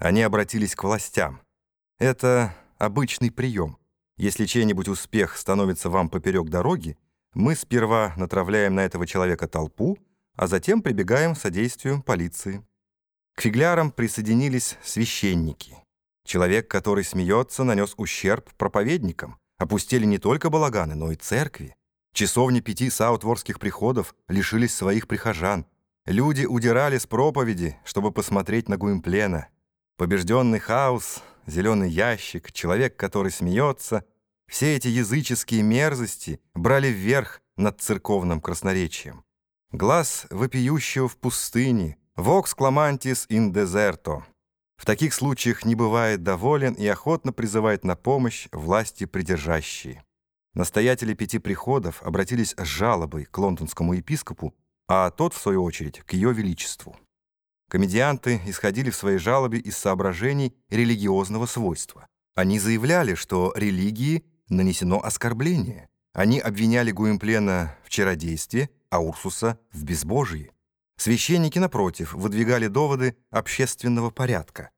Они обратились к властям. Это обычный прием. Если чей-нибудь успех становится вам поперек дороги, мы сперва натравляем на этого человека толпу, а затем прибегаем к содействию полиции. К фиглярам присоединились священники. Человек, который смеется, нанес ущерб проповедникам. Опустили не только балаганы, но и церкви. Часовни пяти саутворских приходов лишились своих прихожан. Люди удирали с проповеди, чтобы посмотреть на Гуимплена. Побежденный хаос, зеленый ящик, человек, который смеется — все эти языческие мерзости брали вверх над церковным красноречием. Глаз вопиющего в пустыне, «Vox clamantis in deserto». В таких случаях не бывает доволен и охотно призывает на помощь власти придержащие. Настоятели пяти приходов обратились с жалобой к лондонскому епископу, а тот, в свою очередь, к ее величеству. Комедианты исходили в своей жалобе из соображений религиозного свойства. Они заявляли, что религии нанесено оскорбление. Они обвиняли Гуимплена в чародействе, а Урсуса — в безбожии. Священники, напротив, выдвигали доводы общественного порядка.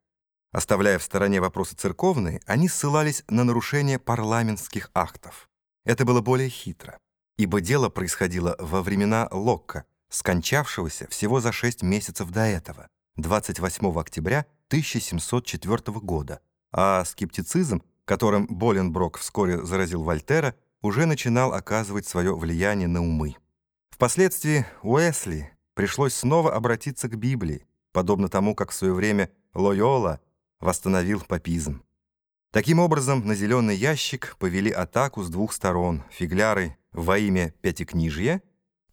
Оставляя в стороне вопросы церковные, они ссылались на нарушение парламентских актов. Это было более хитро, ибо дело происходило во времена Локка, скончавшегося всего за шесть месяцев до этого, 28 октября 1704 года, а скептицизм, которым Боленброк вскоре заразил Вольтера, уже начинал оказывать свое влияние на умы. Впоследствии Уэсли пришлось снова обратиться к Библии, подобно тому, как в свое время Лойола восстановил папизм. Таким образом, на зеленый ящик повели атаку с двух сторон, фигляры во имя Пятикнижья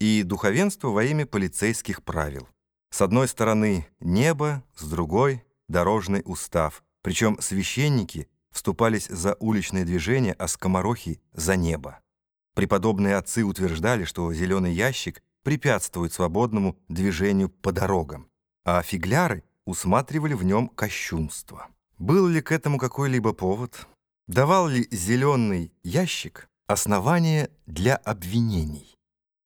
и духовенство во имя полицейских правил. С одной стороны небо, с другой — дорожный устав, причем священники вступались за уличное движение, а скоморохи — за небо. Преподобные отцы утверждали, что зеленый ящик препятствует свободному движению по дорогам, а фигляры усматривали в нем кощунство. Был ли к этому какой-либо повод? Давал ли зеленый ящик основание для обвинений?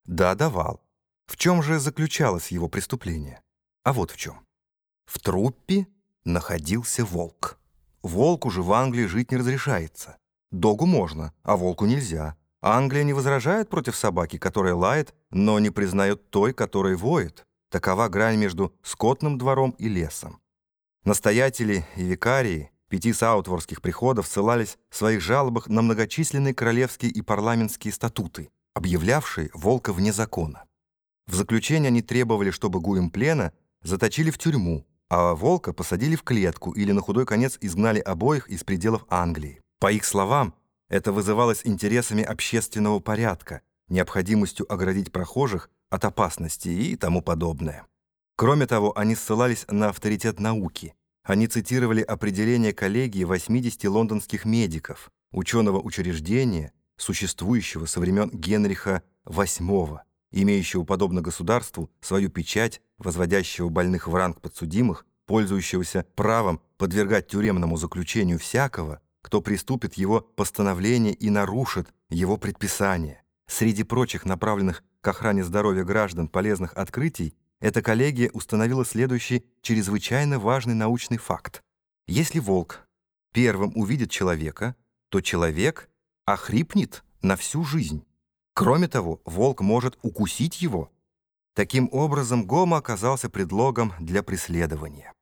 Да, давал. В чем же заключалось его преступление? А вот в чем. В труппе находился волк. Волку же в Англии жить не разрешается. Догу можно, а волку нельзя. Англия не возражает против собаки, которая лает, но не признает той, которая воет. Такова грань между скотным двором и лесом. Настоятели и викарии пяти саутворских приходов ссылались в своих жалобах на многочисленные королевские и парламентские статуты объявлявший волка вне закона. В заключение они требовали, чтобы Гуимплена заточили в тюрьму, а волка посадили в клетку или на худой конец изгнали обоих из пределов Англии. По их словам, это вызывалось интересами общественного порядка, необходимостью оградить прохожих от опасности и тому подобное. Кроме того, они ссылались на авторитет науки. Они цитировали определение коллегии 80 лондонских медиков, ученого учреждения, существующего со времен Генриха VIII, имеющего, подобно государству, свою печать, возводящего больных в ранг подсудимых, пользующегося правом подвергать тюремному заключению всякого, кто приступит его постановление и нарушит его предписание. Среди прочих направленных к охране здоровья граждан полезных открытий эта коллегия установила следующий чрезвычайно важный научный факт. Если волк первым увидит человека, то человек — охрипнет на всю жизнь. Кроме того, волк может укусить его. Таким образом, Гома оказался предлогом для преследования.